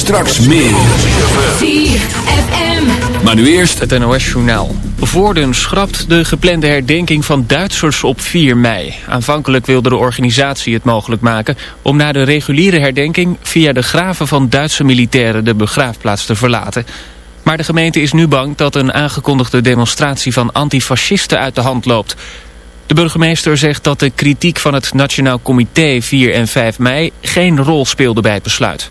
Straks meer. ZFM. Maar nu eerst het NOS Journaal. Voorden schrapt de geplande herdenking van Duitsers op 4 mei. Aanvankelijk wilde de organisatie het mogelijk maken... om na de reguliere herdenking via de graven van Duitse militairen... de begraafplaats te verlaten. Maar de gemeente is nu bang dat een aangekondigde demonstratie van antifascisten uit de hand loopt... De burgemeester zegt dat de kritiek van het Nationaal Comité 4 en 5 mei geen rol speelde bij het besluit.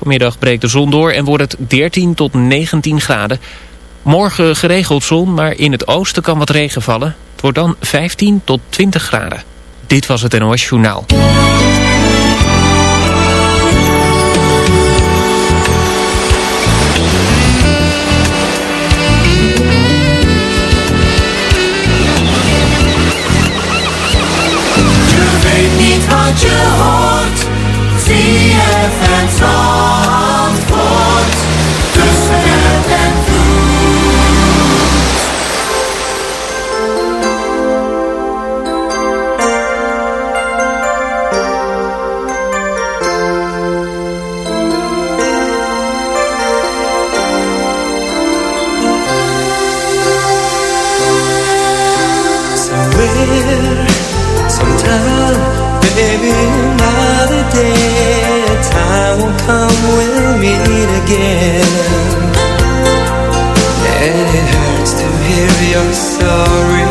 Vanmiddag breekt de zon door en wordt het 13 tot 19 graden. Morgen geregeld zon, maar in het oosten kan wat regen vallen. Het wordt dan 15 tot 20 graden. Dit was het NOS Journaal. Je weet niet wat je hoort. ZFM Zandvoort. It hurts to hear you're sorry.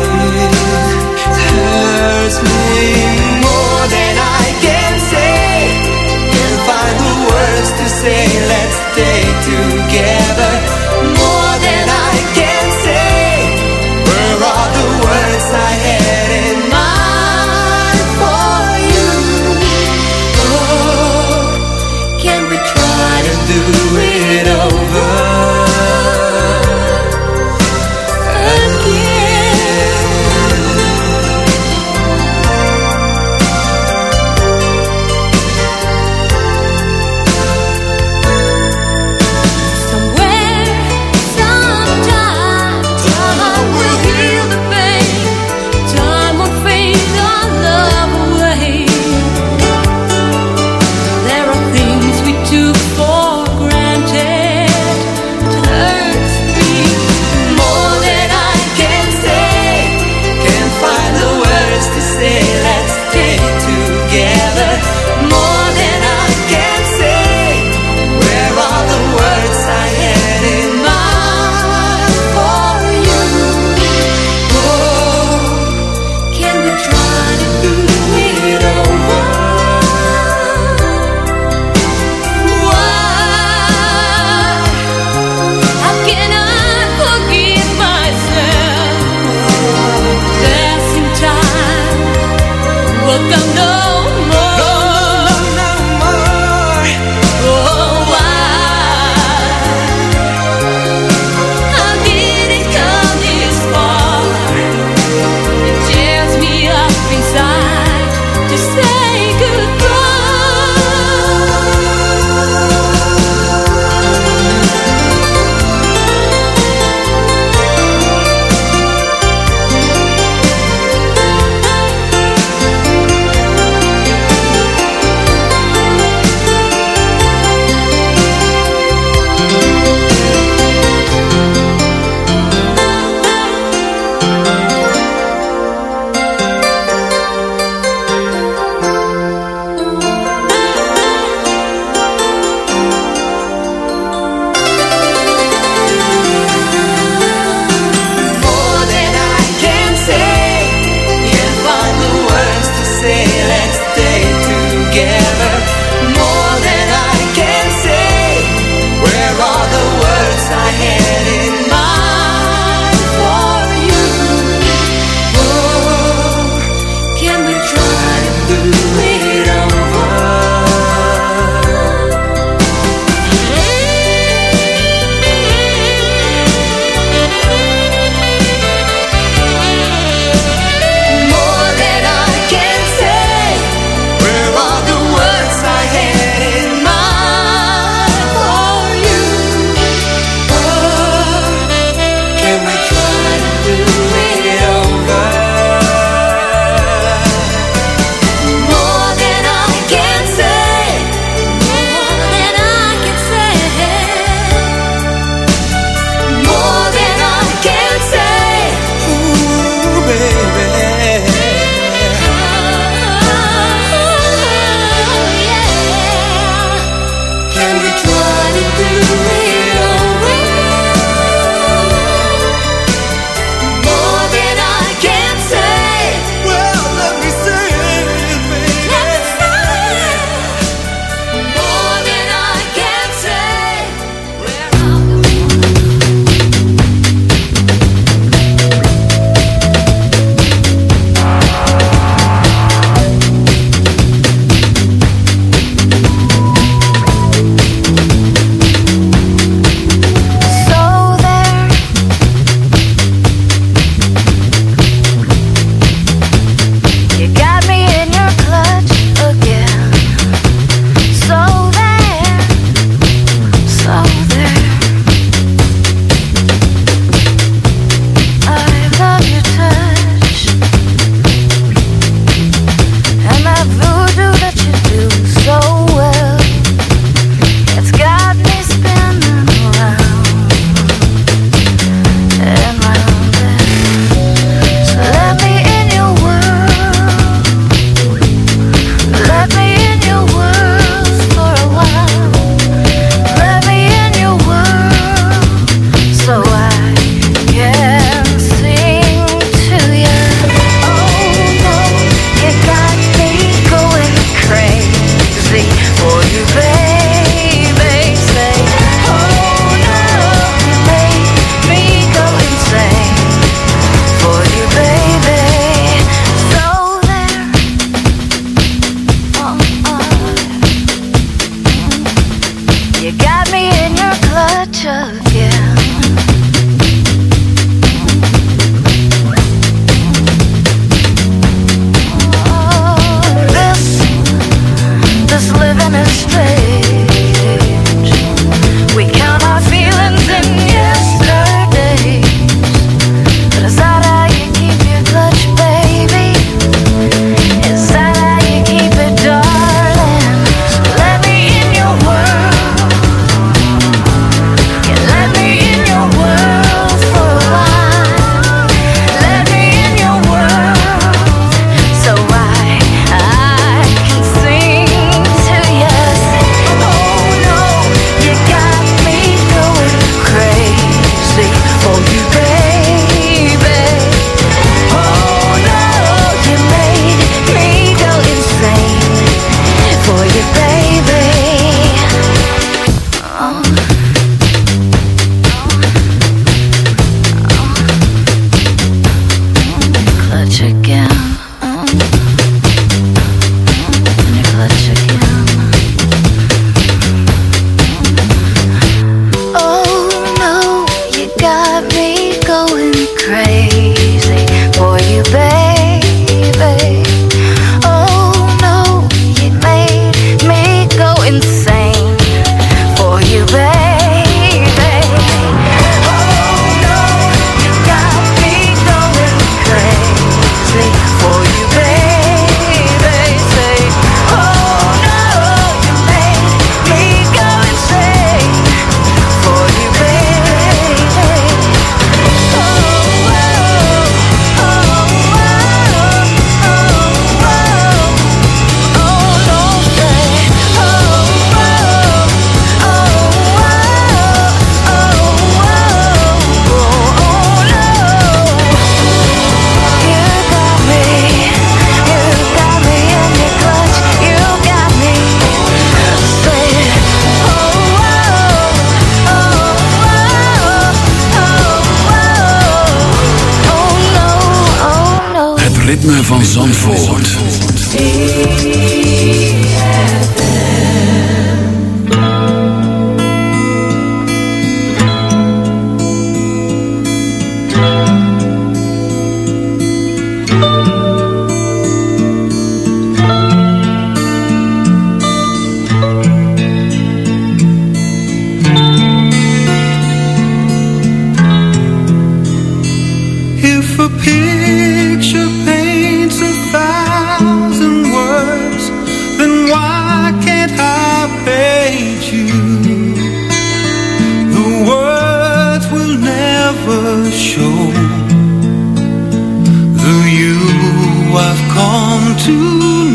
to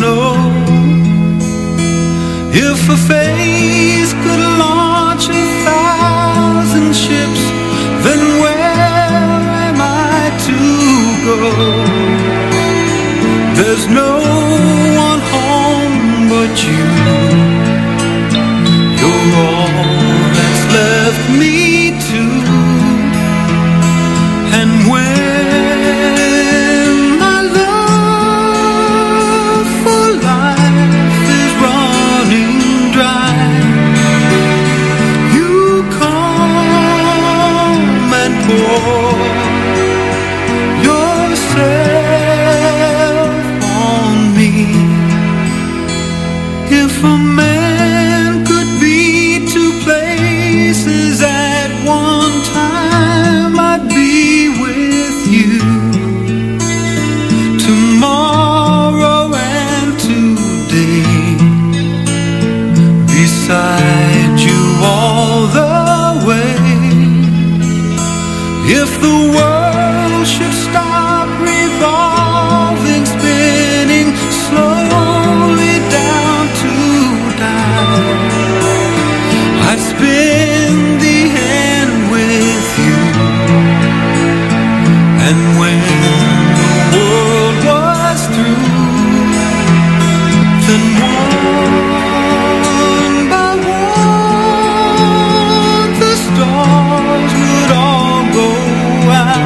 know if a face could launch a thousand ships, then where am I to go? There's no one home but you.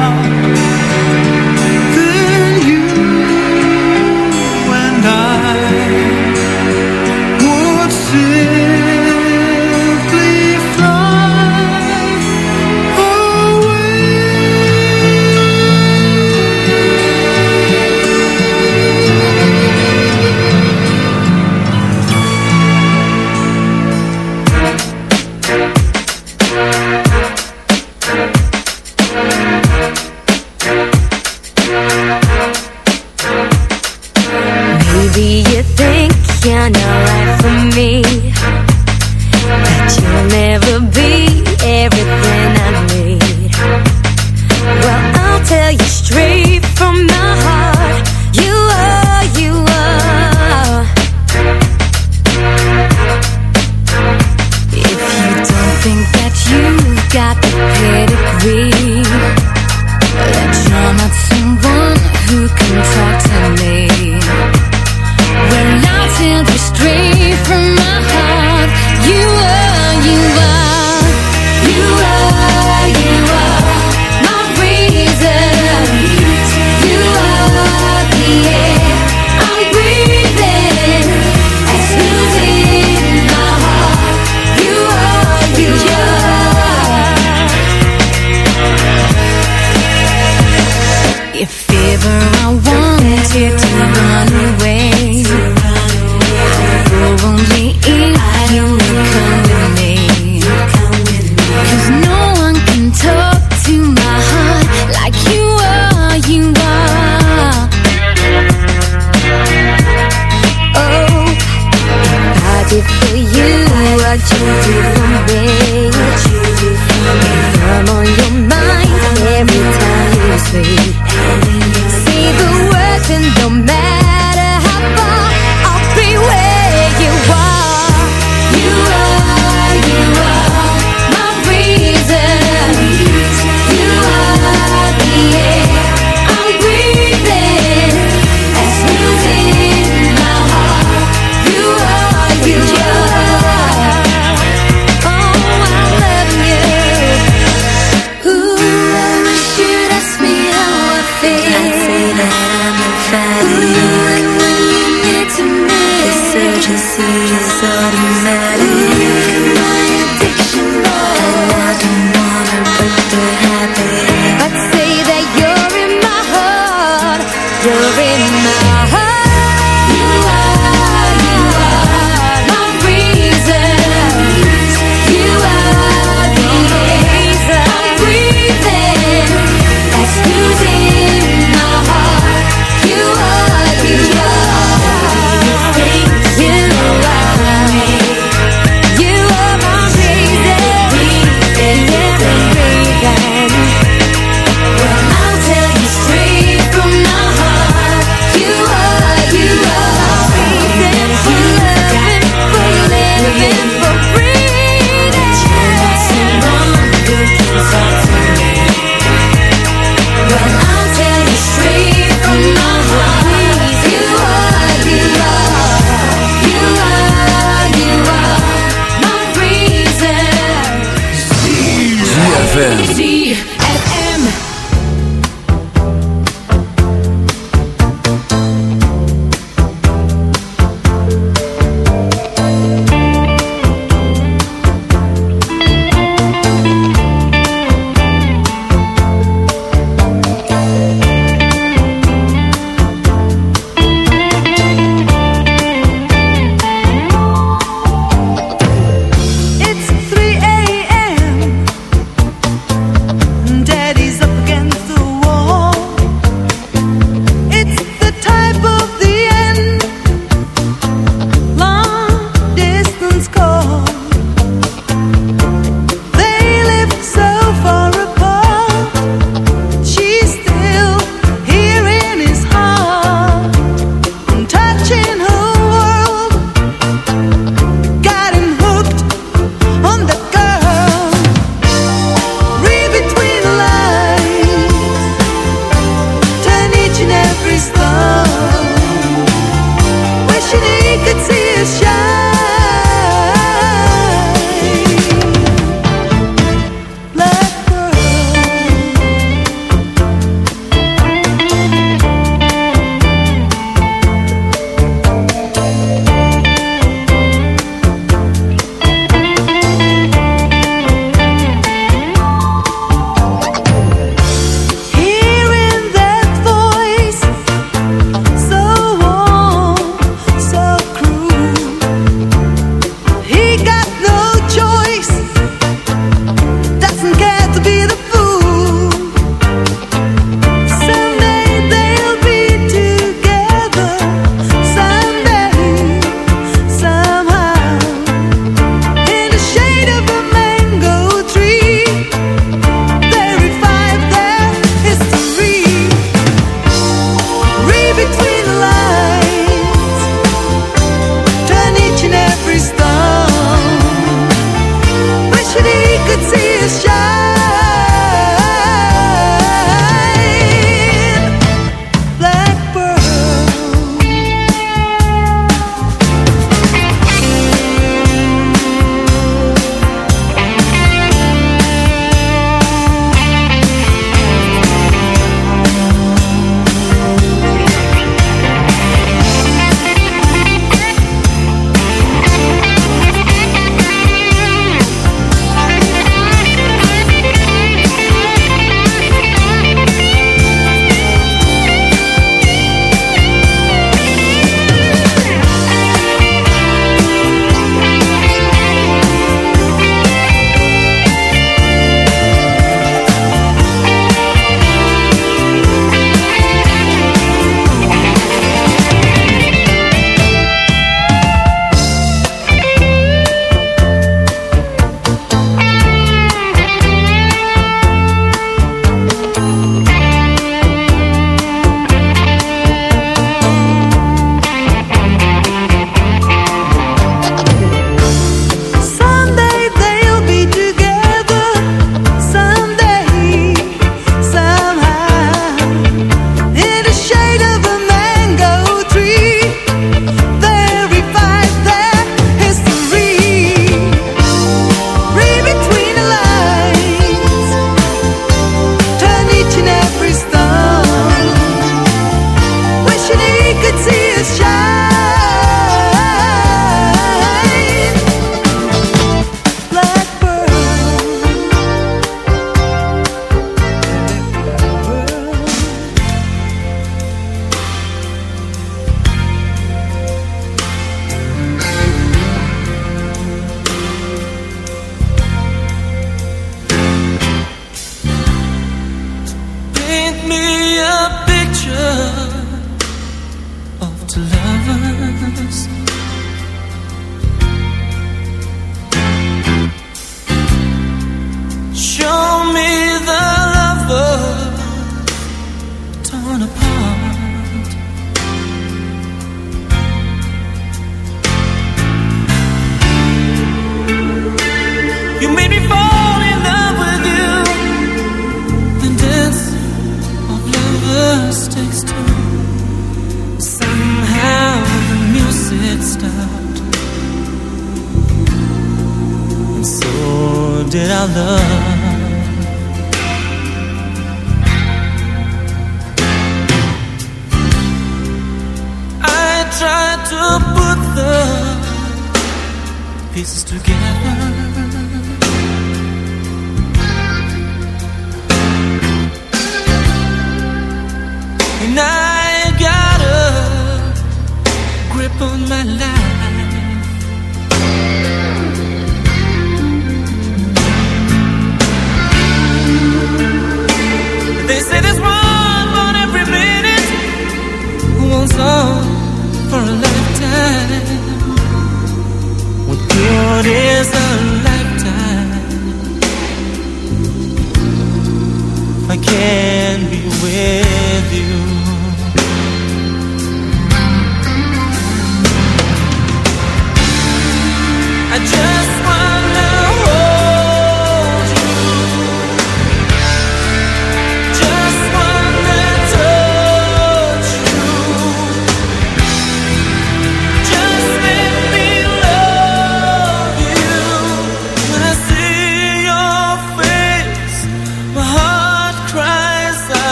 down did for you, what you did for me. I'm on your mind every time you sleep. See the words in your mouth.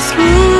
through.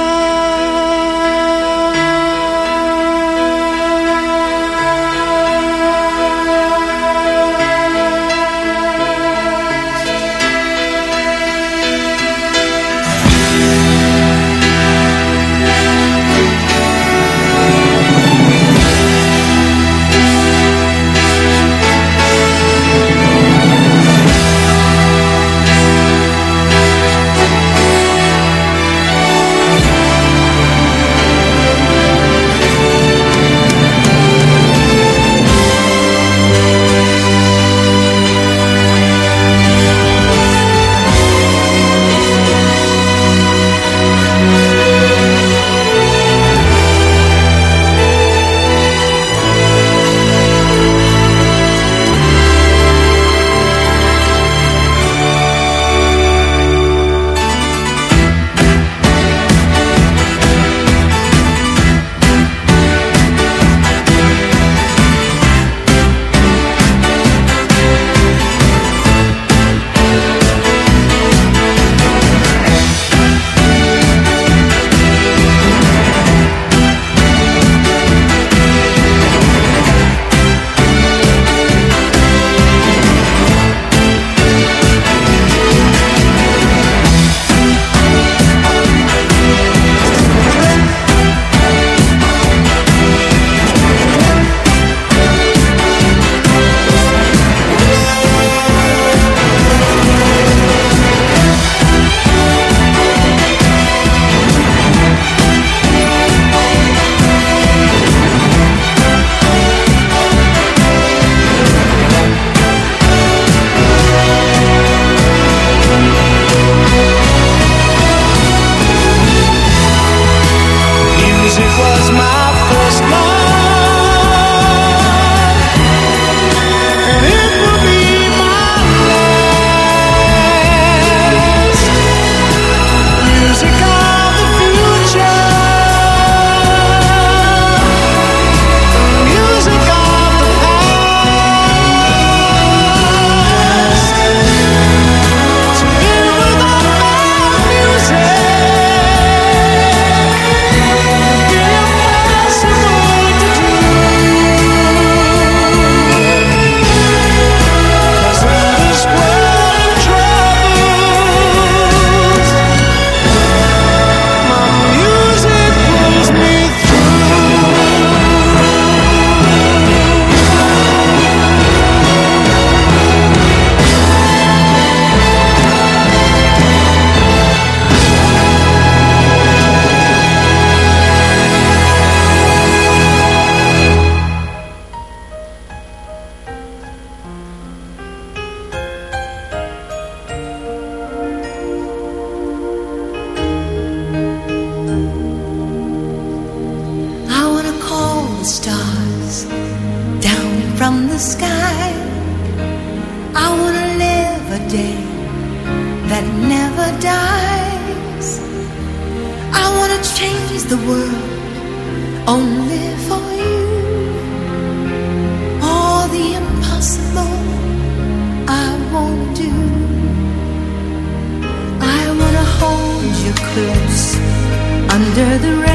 the rain.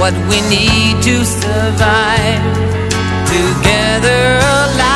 What we need to survive. Together by